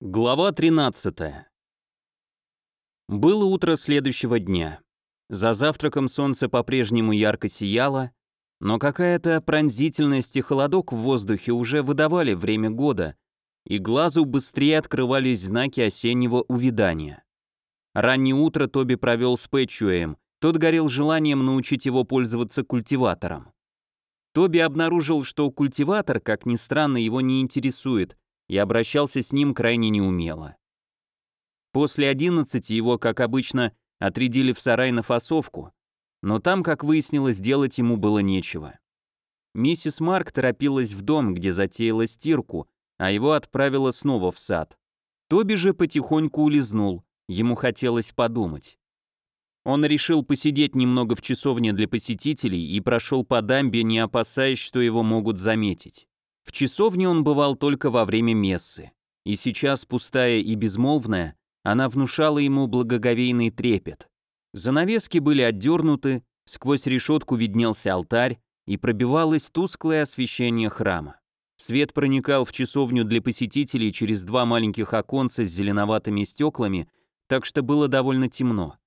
Глава 13. Было утро следующего дня. За завтраком солнце по-прежнему ярко сияло, но какая-то пронзительность и холодок в воздухе уже выдавали время года, и глазу быстрее открывались знаки осеннего увядания. Раннее утро Тоби провел с Пэтчуэем, тот горел желанием научить его пользоваться культиватором. Тоби обнаружил, что культиватор, как ни странно, его не интересует – и обращался с ним крайне неумело. После 11 его, как обычно, отрядили в сарай на фасовку, но там, как выяснилось, делать ему было нечего. Миссис Марк торопилась в дом, где затеяла стирку, а его отправила снова в сад. Тоби же потихоньку улизнул, ему хотелось подумать. Он решил посидеть немного в часовне для посетителей и прошел по дамбе, не опасаясь, что его могут заметить. В часовне он бывал только во время мессы, и сейчас, пустая и безмолвная, она внушала ему благоговейный трепет. Занавески были отдернуты, сквозь решетку виднелся алтарь, и пробивалось тусклое освещение храма. Свет проникал в часовню для посетителей через два маленьких оконца с зеленоватыми стеклами, так что было довольно темно.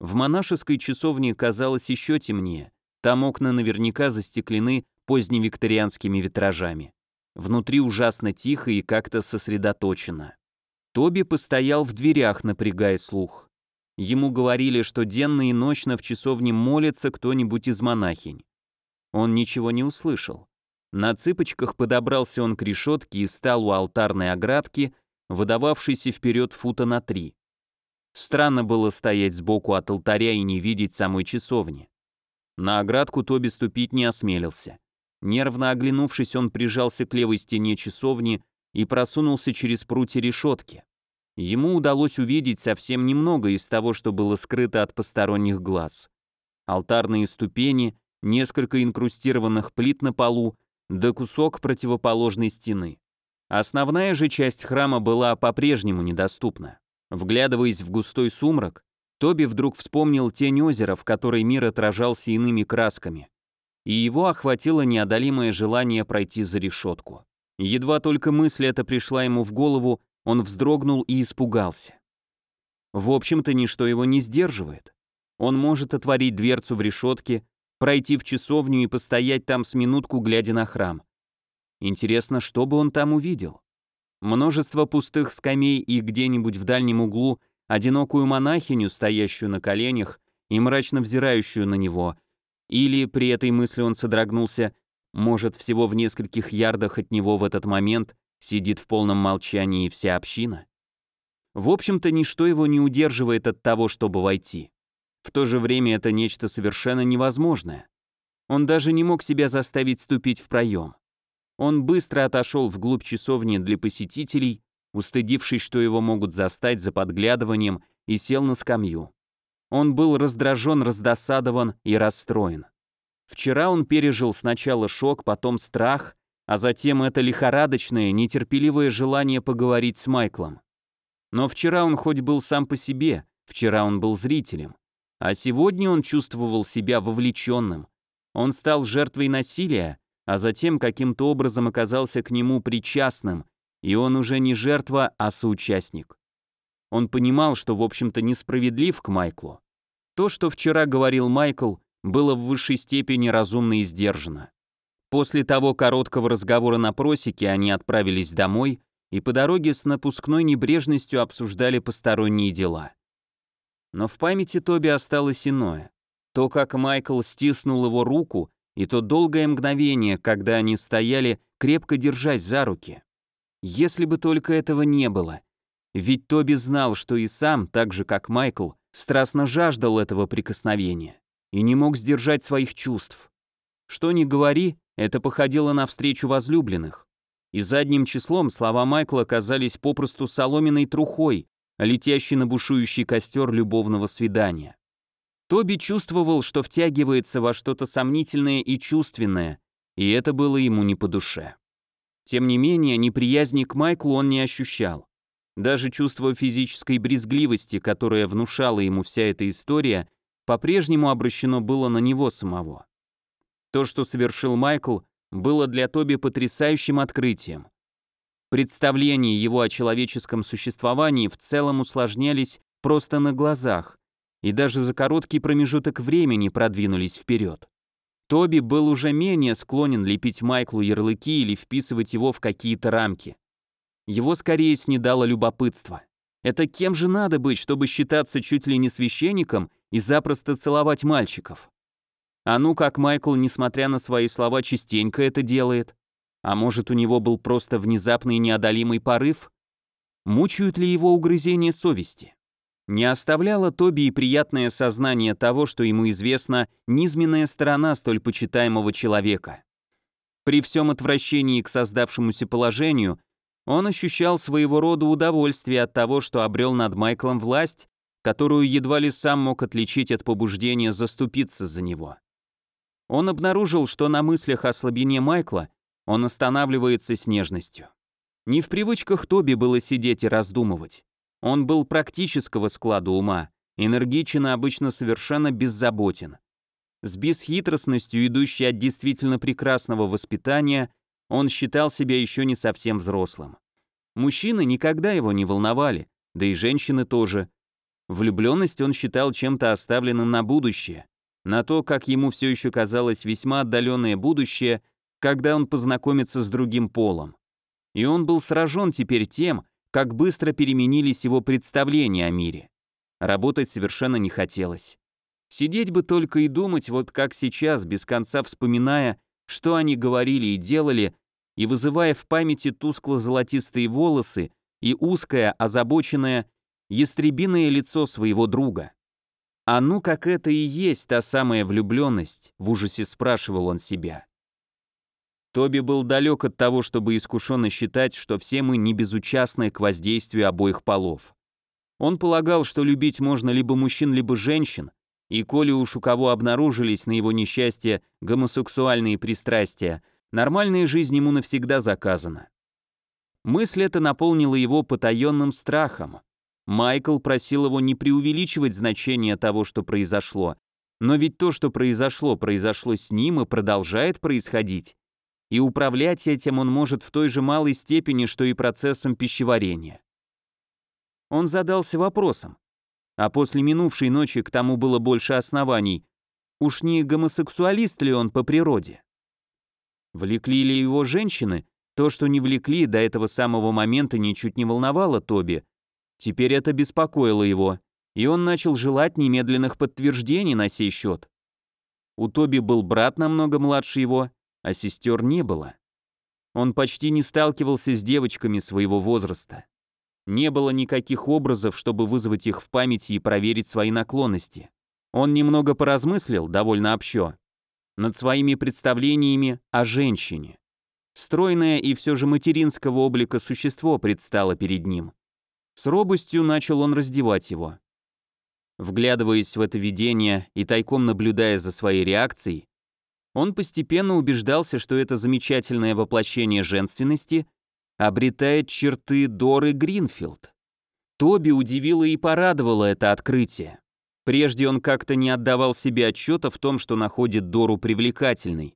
В монашеской часовне казалось еще темнее, там окна наверняка застеклены поздневикторианскими витражами. Внутри ужасно тихо и как-то сосредоточено. Тоби постоял в дверях, напрягая слух. Ему говорили, что денно и ночно в часовне молится кто-нибудь из монахинь. Он ничего не услышал. На цыпочках подобрался он к решетке и стал у алтарной оградки, выдававшейся вперед фута на три. Странно было стоять сбоку от алтаря и не видеть самой часовни. На оградку Тоби ступить не осмелился. Нервно оглянувшись, он прижался к левой стене часовни и просунулся через прутья решетки. Ему удалось увидеть совсем немного из того, что было скрыто от посторонних глаз. Алтарные ступени, несколько инкрустированных плит на полу, да кусок противоположной стены. Основная же часть храма была по-прежнему недоступна. Вглядываясь в густой сумрак, Тоби вдруг вспомнил тень озера, в которой мир отражался иными красками и его охватило неодолимое желание пройти за решетку. Едва только мысль эта пришла ему в голову, он вздрогнул и испугался. В общем-то, ничто его не сдерживает. Он может отворить дверцу в решетке, пройти в часовню и постоять там с минутку, глядя на храм. Интересно, что бы он там увидел? Множество пустых скамей и где-нибудь в дальнем углу одинокую монахиню, стоящую на коленях и мрачно взирающую на него, или при этой мысли он содрогнулся, может, всего в нескольких ярдах от него в этот момент сидит в полном молчании вся община? В общем-то, ничто его не удерживает от того, чтобы войти. В то же время это нечто совершенно невозможное. Он даже не мог себя заставить ступить в проем. Он быстро отошел вглубь часовни для посетителей, устыдившись, что его могут застать за подглядыванием, и сел на скамью. Он был раздражен, раздосадован и расстроен. Вчера он пережил сначала шок, потом страх, а затем это лихорадочное, нетерпеливое желание поговорить с Майклом. Но вчера он хоть был сам по себе, вчера он был зрителем, а сегодня он чувствовал себя вовлеченным. Он стал жертвой насилия, а затем каким-то образом оказался к нему причастным, и он уже не жертва, а соучастник. Он понимал, что, в общем-то, несправедлив к Майклу. То, что вчера говорил Майкл, было в высшей степени разумно и сдержано. После того короткого разговора на просеке они отправились домой и по дороге с напускной небрежностью обсуждали посторонние дела. Но в памяти Тоби осталось иное. То, как Майкл стиснул его руку, и то долгое мгновение, когда они стояли, крепко держась за руки. Если бы только этого не было, ведь Тоби знал, что и сам, так же как Майкл, страстно жаждал этого прикосновения и не мог сдержать своих чувств. Что ни говори, это походило на встречу возлюбленных. И задним числом слова Майкла казались попросту соломенной трухой, летящей на бушующий костер любовного свидания. Тоби чувствовал, что втягивается во что-то сомнительное и чувственное, и это было ему не по душе. Тем не менее, неприязни к Майклу он не ощущал. Даже чувство физической брезгливости, которое внушала ему вся эта история, по-прежнему обращено было на него самого. То, что совершил Майкл, было для Тоби потрясающим открытием. Представления его о человеческом существовании в целом усложнялись просто на глазах, и даже за короткий промежуток времени продвинулись вперед. Тоби был уже менее склонен лепить Майклу ярлыки или вписывать его в какие-то рамки. Его скорее снедало любопытство. Это кем же надо быть, чтобы считаться чуть ли не священником и запросто целовать мальчиков? А ну как Майкл, несмотря на свои слова, частенько это делает? А может, у него был просто внезапный неодолимый порыв? Мучают ли его угрызения совести? Не оставляло Тоби и приятное сознание того, что ему известна низменная сторона столь почитаемого человека. При всем отвращении к создавшемуся положению, он ощущал своего рода удовольствие от того, что обрел над Майклом власть, которую едва ли сам мог отличить от побуждения заступиться за него. Он обнаружил, что на мыслях о слабине Майкла он останавливается с нежностью. Не в привычках Тоби было сидеть и раздумывать. Он был практического склада ума, энергичен и обычно совершенно беззаботен. С бесхитростностью, идущей от действительно прекрасного воспитания, он считал себя еще не совсем взрослым. Мужчины никогда его не волновали, да и женщины тоже. Влюбленность он считал чем-то оставленным на будущее, на то, как ему все еще казалось весьма отдаленное будущее, когда он познакомится с другим полом. И он был сражен теперь тем, как быстро переменились его представления о мире. Работать совершенно не хотелось. Сидеть бы только и думать, вот как сейчас, без конца вспоминая, что они говорили и делали, и вызывая в памяти тускло-золотистые волосы и узкое, озабоченное, ястребиное лицо своего друга. А ну как это и есть та самая влюбленность, в ужасе спрашивал он себя. Тоби был далек от того, чтобы искушенно считать, что все мы не безучастны к воздействию обоих полов. Он полагал, что любить можно либо мужчин, либо женщин, и коли уж у кого обнаружились на его несчастье гомосексуальные пристрастия, нормальная жизнь ему навсегда заказана. Мысль эта наполнила его потаенным страхом. Майкл просил его не преувеличивать значение того, что произошло. Но ведь то, что произошло, произошло с ним и продолжает происходить. И управлять этим он может в той же малой степени, что и процессом пищеварения. Он задался вопросом. А после минувшей ночи к тому было больше оснований. Уж не гомосексуалист ли он по природе? Влекли ли его женщины? То, что не влекли, до этого самого момента ничуть не волновало Тоби, Теперь это беспокоило его, и он начал желать немедленных подтверждений на сей счет. У Тоби был брат намного младше его, а сестер не было. Он почти не сталкивался с девочками своего возраста. Не было никаких образов, чтобы вызвать их в памяти и проверить свои наклонности. Он немного поразмыслил, довольно общо, над своими представлениями о женщине. Стройное и все же материнского облика существо предстало перед ним. С робостью начал он раздевать его. Вглядываясь в это видение и тайком наблюдая за своей реакцией, он постепенно убеждался, что это замечательное воплощение женственности обретает черты Доры Гринфилд. Тоби удивило и порадовало это открытие. Прежде он как-то не отдавал себе отчета в том, что находит Дору привлекательной.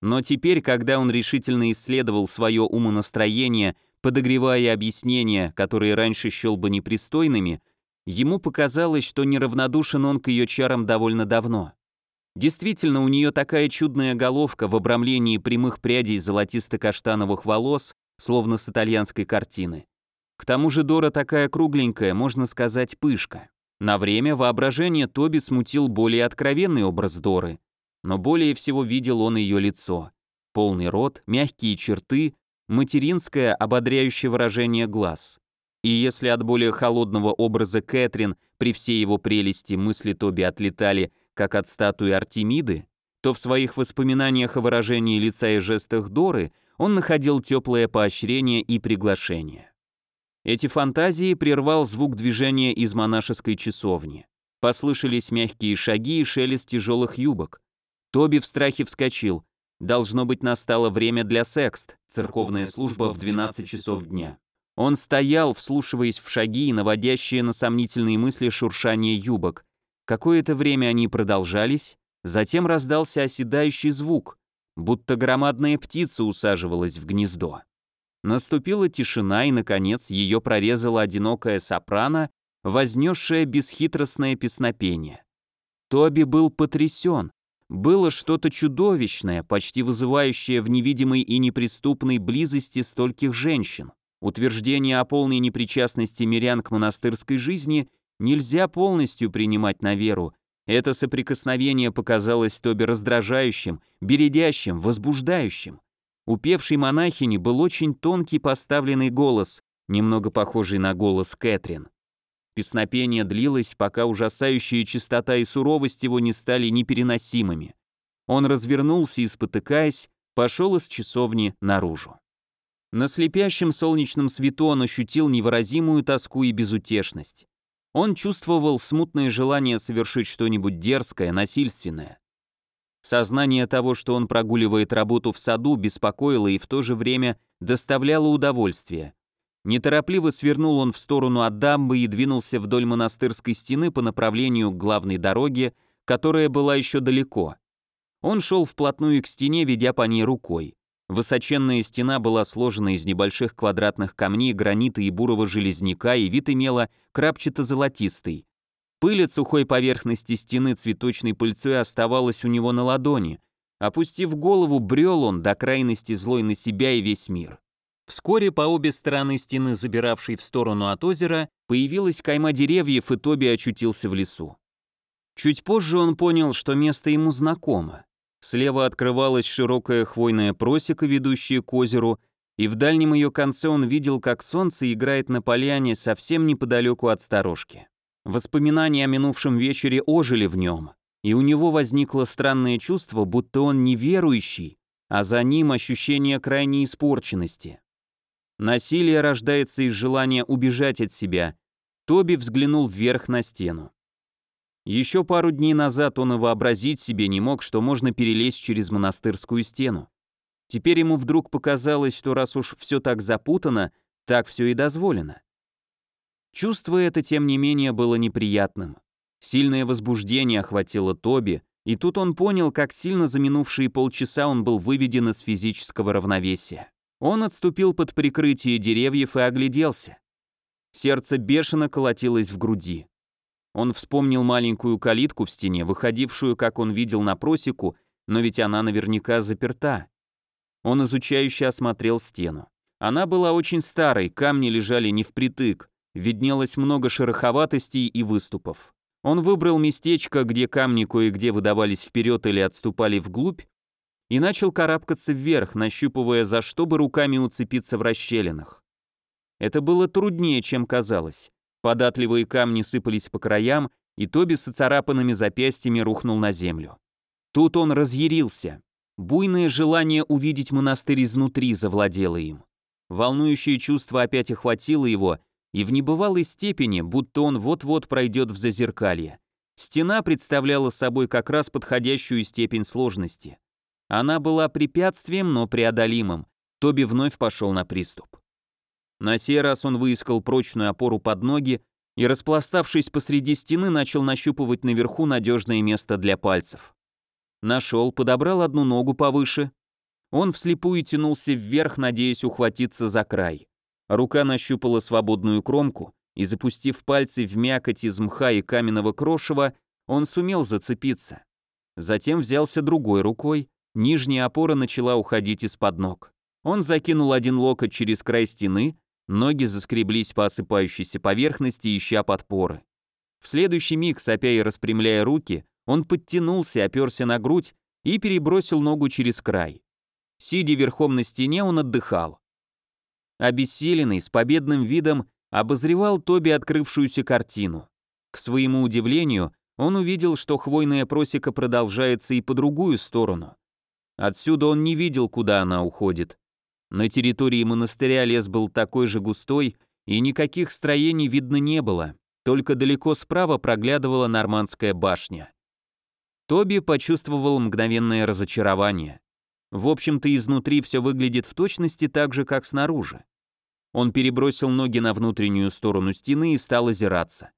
Но теперь, когда он решительно исследовал свое умонастроение Подогревая объяснения, которые раньше счел бы непристойными, ему показалось, что неравнодушен он к ее чарам довольно давно. Действительно, у нее такая чудная головка в обрамлении прямых прядей золотисто-каштановых волос, словно с итальянской картины. К тому же Дора такая кругленькая, можно сказать, пышка. На время воображение Тоби смутил более откровенный образ Доры, но более всего видел он ее лицо. Полный рот, мягкие черты, материнское ободряющее выражение глаз. И если от более холодного образа Кэтрин при всей его прелести мысли Тоби отлетали, как от статуи Артемиды, то в своих воспоминаниях о выражении лица и жестах Доры он находил теплое поощрение и приглашение. Эти фантазии прервал звук движения из монашеской часовни. Послышались мягкие шаги и шелест тяжелых юбок. Тоби в страхе вскочил. Должно быть, настало время для секст, церковная служба в 12 часов дня. Он стоял, вслушиваясь в шаги и наводящие на сомнительные мысли шуршание юбок. Какое-то время они продолжались, затем раздался оседающий звук, будто громадная птица усаживалась в гнездо. Наступила тишина, и, наконец, ее прорезала одинокая сопрано, вознесшая бесхитростное песнопение. Тоби был потрясен. Было что-то чудовищное, почти вызывающее в невидимой и неприступной близости стольких женщин. Утверждение о полной непричастности мирян к монастырской жизни нельзя полностью принимать на веру. Это соприкосновение показалось Тоби раздражающим, бередящим, возбуждающим. У певшей монахини был очень тонкий поставленный голос, немного похожий на голос Кэтрин. Песнопение длилось, пока ужасающая чистота и суровость его не стали непереносимыми. Он развернулся и, спотыкаясь, пошел из часовни наружу. На слепящем солнечном свету он ощутил невыразимую тоску и безутешность. Он чувствовал смутное желание совершить что-нибудь дерзкое, насильственное. Сознание того, что он прогуливает работу в саду, беспокоило и в то же время доставляло удовольствие. Неторопливо свернул он в сторону от дамбы и двинулся вдоль монастырской стены по направлению к главной дороге, которая была еще далеко. Он шел вплотную к стене, ведя по ней рукой. Высоченная стена была сложена из небольших квадратных камней, гранита и бурого железняка, и вид имела крапчато-золотистый. Пыль от сухой поверхности стены цветочной пыльцой оставалась у него на ладони. Опустив голову, брел он до крайности злой на себя и весь мир. Вскоре по обе стороны стены, забиравшей в сторону от озера, появилась кайма деревьев, и Тоби очутился в лесу. Чуть позже он понял, что место ему знакомо. Слева открывалась широкая хвойная просека, ведущая к озеру, и в дальнем ее конце он видел, как солнце играет на поляне совсем неподалеку от сторожки. Воспоминания о минувшем вечере ожили в нем, и у него возникло странное чувство, будто он неверующий, а за ним ощущение крайней испорченности. Насилие рождается из желания убежать от себя. Тоби взглянул вверх на стену. Еще пару дней назад он и вообразить себе не мог, что можно перелезть через монастырскую стену. Теперь ему вдруг показалось, что раз уж все так запутано, так все и дозволено. Чувство это, тем не менее, было неприятным. Сильное возбуждение охватило Тоби, и тут он понял, как сильно за минувшие полчаса он был выведен из физического равновесия. Он отступил под прикрытие деревьев и огляделся. Сердце бешено колотилось в груди. Он вспомнил маленькую калитку в стене, выходившую, как он видел, на просеку, но ведь она наверняка заперта. Он изучающе осмотрел стену. Она была очень старой, камни лежали не впритык, виднелось много шероховатостей и выступов. Он выбрал местечко, где камни кое-где выдавались вперед или отступали вглубь, и начал карабкаться вверх, нащупывая за что бы руками уцепиться в расщелинах. Это было труднее, чем казалось. Податливые камни сыпались по краям, и Тоби с оцарапанными запястьями рухнул на землю. Тут он разъярился. Буйное желание увидеть монастырь изнутри завладело им. Волнующее чувство опять охватило его, и в небывалой степени, будто он вот-вот пройдет в зазеркалье. Стена представляла собой как раз подходящую степень сложности. Она была препятствием, но преодолимым. Тоби вновь пошел на приступ. На сей раз он выискал прочную опору под ноги и, распластавшись посреди стены, начал нащупывать наверху надежное место для пальцев. Нашел, подобрал одну ногу повыше. Он вслепую тянулся вверх, надеясь ухватиться за край. Рука нащупала свободную кромку, и, запустив пальцы в мякоть из мха и каменного крошева, он сумел зацепиться. Затем взялся другой рукой, нижняя опора начала уходить из-под ног. Он закинул один локоть через край стены, ноги заскреблись по осыпающейся поверхности, ища подпоры. В следующий миг, сопя и распрямляя руки, он подтянулся, оперся на грудь и перебросил ногу через край. Сидя верхом на стене, он отдыхал. Обессиленный, с победным видом, обозревал Тоби открывшуюся картину. К своему удивлению, он увидел, что хвойная просека продолжается и по другую сторону. Отсюда он не видел, куда она уходит. На территории монастыря лес был такой же густой, и никаких строений видно не было, только далеко справа проглядывала нормандская башня. Тоби почувствовал мгновенное разочарование. В общем-то, изнутри все выглядит в точности так же, как снаружи. Он перебросил ноги на внутреннюю сторону стены и стал озираться.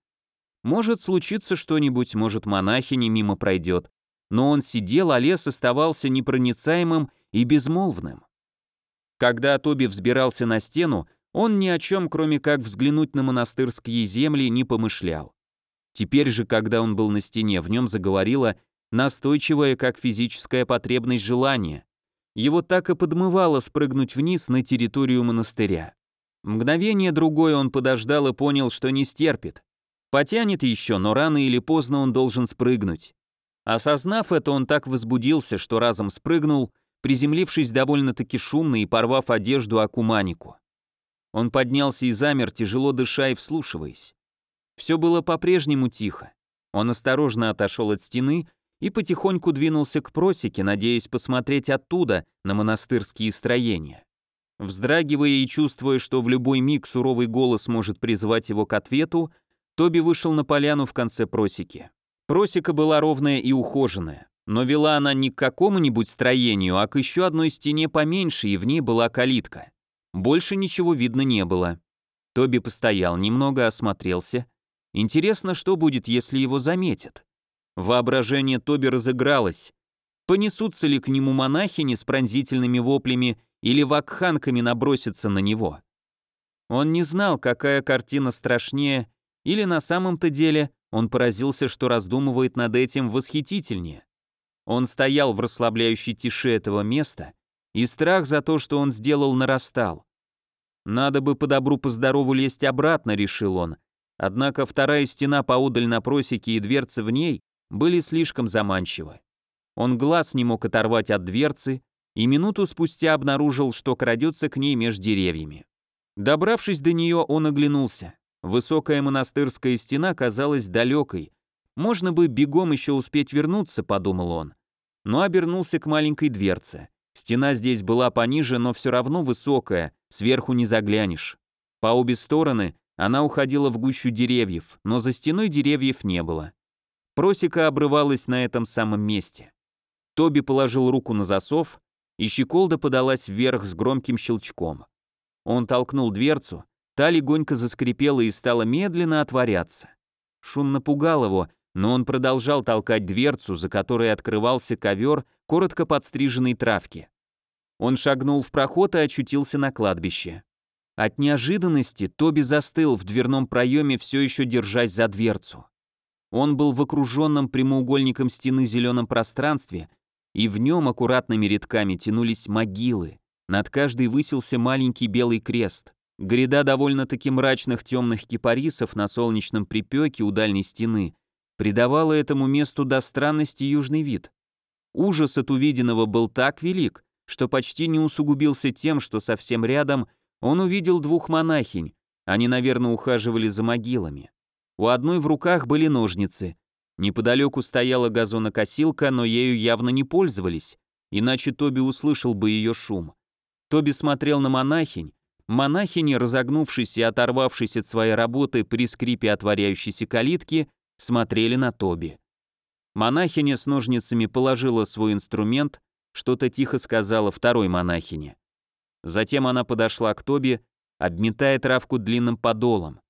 Может случиться что-нибудь, может монахиня мимо пройдет. Но он сидел, а лес оставался непроницаемым и безмолвным. Когда Тоби взбирался на стену, он ни о чем, кроме как взглянуть на монастырские земли, не помышлял. Теперь же, когда он был на стене, в нем заговорило настойчивое, как физическая потребность желание. Его так и подмывало спрыгнуть вниз на территорию монастыря. Мгновение другое он подождал и понял, что не стерпит. Потянет еще, но рано или поздно он должен спрыгнуть. Осознав это, он так возбудился, что разом спрыгнул, приземлившись довольно-таки шумно и порвав одежду Акуманику. Он поднялся и замер, тяжело дыша и вслушиваясь. Все было по-прежнему тихо. Он осторожно отошел от стены и потихоньку двинулся к просеке, надеясь посмотреть оттуда на монастырские строения. Вздрагивая и чувствуя, что в любой миг суровый голос может призвать его к ответу, Тоби вышел на поляну в конце просеки. Просека была ровная и ухоженная, но вела она не к какому-нибудь строению, а к еще одной стене поменьше, и в ней была калитка. Больше ничего видно не было. Тоби постоял, немного осмотрелся. Интересно, что будет, если его заметят. Воображение Тоби разыгралось. Понесутся ли к нему монахини с пронзительными воплями или вакханками набросятся на него? Он не знал, какая картина страшнее, или на самом-то деле он поразился, что раздумывает над этим восхитительнее. Он стоял в расслабляющей тиши этого места, и страх за то, что он сделал, нарастал. Надо бы по добру по здорову лезть обратно, решил он. Однако вторая стена поудаль на просеке и дверцы в ней были слишком заманчивы. Он глаз не мог оторвать от дверцы и минуту спустя обнаружил, что крадется к ней меж деревьями. Добравшись до нее, он оглянулся. Высокая монастырская стена казалась далекой. Можно бы бегом еще успеть вернуться, подумал он. Но обернулся к маленькой дверце. Стена здесь была пониже, но все равно высокая, сверху не заглянешь. По обе стороны она уходила в гущу деревьев, но за стеной деревьев не было. Просека обрывалась на этом самом месте. Тоби положил руку на засов, и щеколда подалась вверх с громким щелчком. Он толкнул дверцу, та легонько заскрипела и стала медленно отворяться. Шум напугал его, но он продолжал толкать дверцу, за которой открывался ковер коротко подстриженной травки. Он шагнул в проход и очутился на кладбище. От неожиданности Тоби застыл в дверном проеме, все еще держась за дверцу. Он был в окруженном прямоугольником стены зеленом пространстве, и в нем аккуратными рядками тянулись могилы. Над каждой высился маленький белый крест. Гряда довольно-таки мрачных темных кипарисов на солнечном припеке у дальней стены придавала этому месту до странности южный вид. Ужас от увиденного был так велик, что почти не усугубился тем, что совсем рядом он увидел двух монахинь, они, наверное, ухаживали за могилами. У одной в руках были ножницы. Неподалеку стояла газонокосилка, но ею явно не пользовались, иначе Тоби услышал бы ее шум. Тоби смотрел на монахинь. Монахини, разогнувшись и оторвавшись от своей работы при скрипе отворяющейся калитки, смотрели на Тоби. Монахиня с ножницами положила свой инструмент, что-то тихо сказала второй монахине. Затем она подошла к Тоби, обметая травку длинным подолом.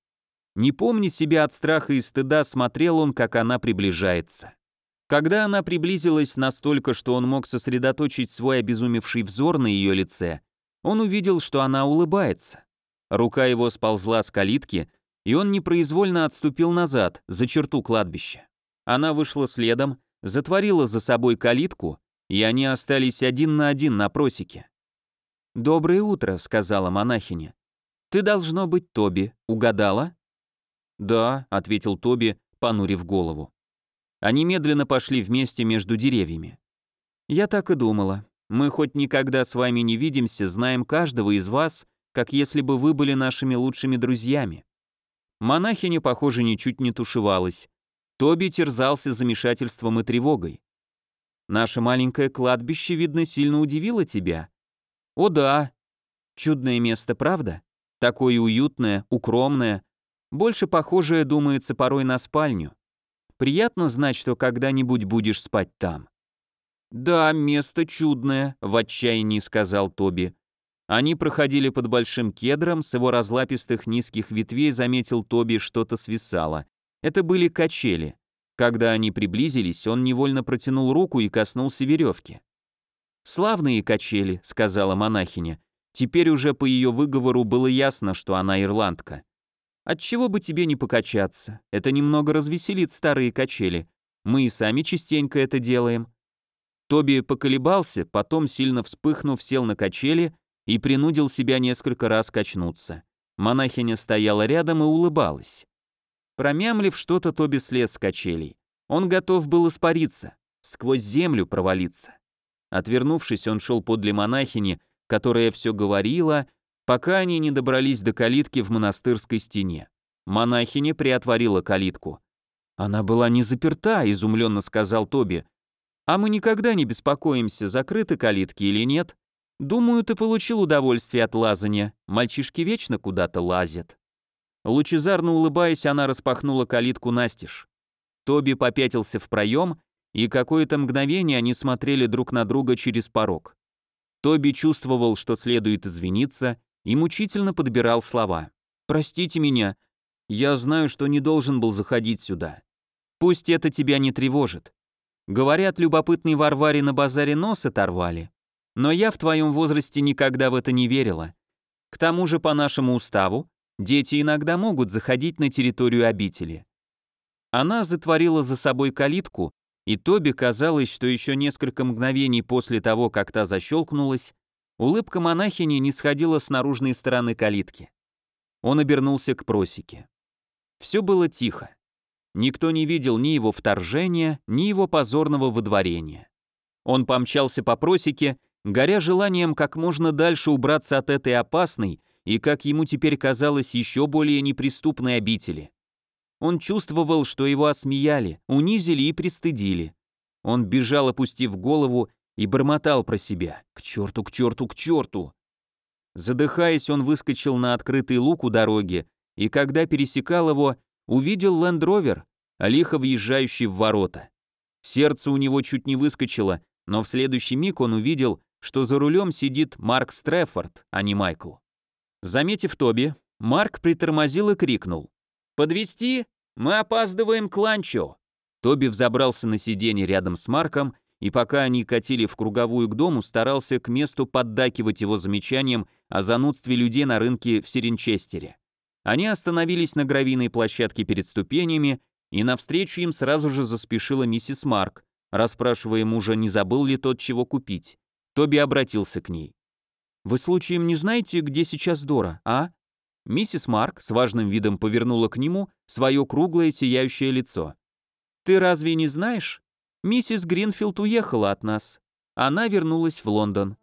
Не помня себя от страха и стыда, смотрел он, как она приближается. Когда она приблизилась настолько, что он мог сосредоточить свой обезумевший взор на ее лице, он увидел, что она улыбается. Рука его сползла с калитки, и он непроизвольно отступил назад, за черту кладбища. Она вышла следом, затворила за собой калитку, и они остались один на один на просеке. «Доброе утро», — сказала монахиня. «Ты должно быть Тоби. Угадала?» «Да», — ответил Тоби, понурив голову. Они медленно пошли вместе между деревьями. «Я так и думала. Мы хоть никогда с вами не видимся, знаем каждого из вас, как если бы вы были нашими лучшими друзьями». Монахиня, похоже, ничуть не тушевалась. Тоби терзался замешательством и тревогой. «Наше маленькое кладбище, видно, сильно удивило тебя». «О да. Чудное место, правда? Такое уютное, укромное, больше похожее, думается, порой на спальню. Приятно знать, что когда-нибудь будешь спать там. «Да, место чудное», — в отчаянии сказал Тоби. Они проходили под большим кедром, с его разлапистых низких ветвей заметил Тоби, что-то свисало. Это были качели. Когда они приблизились, он невольно протянул руку и коснулся веревки. «Славные качели», — сказала монахиня. Теперь уже по ее выговору было ясно, что она ирландка. Отчего бы тебе не покачаться? Это немного развеселит старые качели. Мы и сами частенько это делаем. Тоби поколебался, потом, сильно вспыхнув, сел на качели и принудил себя несколько раз качнуться. Монахиня стояла рядом и улыбалась. Промямлив что-то, Тоби слез с качелей. Он готов был испариться, сквозь землю провалиться. Отвернувшись, он шел подле монахини, которая все говорила, пока они не добрались до калитки в монастырской стене. Монахиня приотворила калитку. «Она была не заперта», — изумленно сказал Тоби. «А мы никогда не беспокоимся, закрыты калитки или нет. Думаю, ты получил удовольствие от лазания. Мальчишки вечно куда-то лазят». Лучезарно улыбаясь, она распахнула калитку настежь. Тоби попятился в проем, и какое-то мгновение они смотрели друг на друга через порог. Тоби чувствовал, что следует извиниться, и мучительно подбирал слова. «Простите меня. Я знаю, что не должен был заходить сюда. Пусть это тебя не тревожит. Говорят, любопытный Варваре на базаре нос оторвали. Но я в твоем возрасте никогда в это не верила. К тому же, по нашему уставу, дети иногда могут заходить на территорию обители». Она затворила за собой калитку, и Тоби казалось, что еще несколько мгновений после того, как та защелкнулась, Улыбка монахини не сходила с наружной стороны калитки. Он обернулся к просеке. Все было тихо. Никто не видел ни его вторжения, ни его позорного выдворения. Он помчался по просеке, горя желанием как можно дальше убраться от этой опасной и, как ему теперь казалось, еще более неприступной обители. Он чувствовал, что его осмеяли, унизили и пристыдили. Он бежал, опустив голову, и бормотал про себя «К черту, к черту, к черту!». Задыхаясь, он выскочил на открытый лук у дороги, и когда пересекал его, увидел лендровер, лихо въезжающий в ворота. Сердце у него чуть не выскочило, но в следующий миг он увидел, что за рулем сидит Марк Стрефорд, а не Майкл. Заметив Тоби, Марк притормозил и крикнул. «Подвести? Мы опаздываем к ланчу!» Тоби взобрался на сиденье рядом с Марком и пока они катили в круговую к дому, старался к месту поддакивать его замечанием о занудстве людей на рынке в Сиренчестере. Они остановились на гравийной площадке перед ступенями, и навстречу им сразу же заспешила миссис Марк, расспрашивая мужа, не забыл ли тот чего купить. Тоби обратился к ней. «Вы случаем не знаете, где сейчас Дора, а?» Миссис Марк с важным видом повернула к нему свое круглое сияющее лицо. «Ты разве не знаешь? Миссис Гринфилд уехала от нас. Она вернулась в Лондон.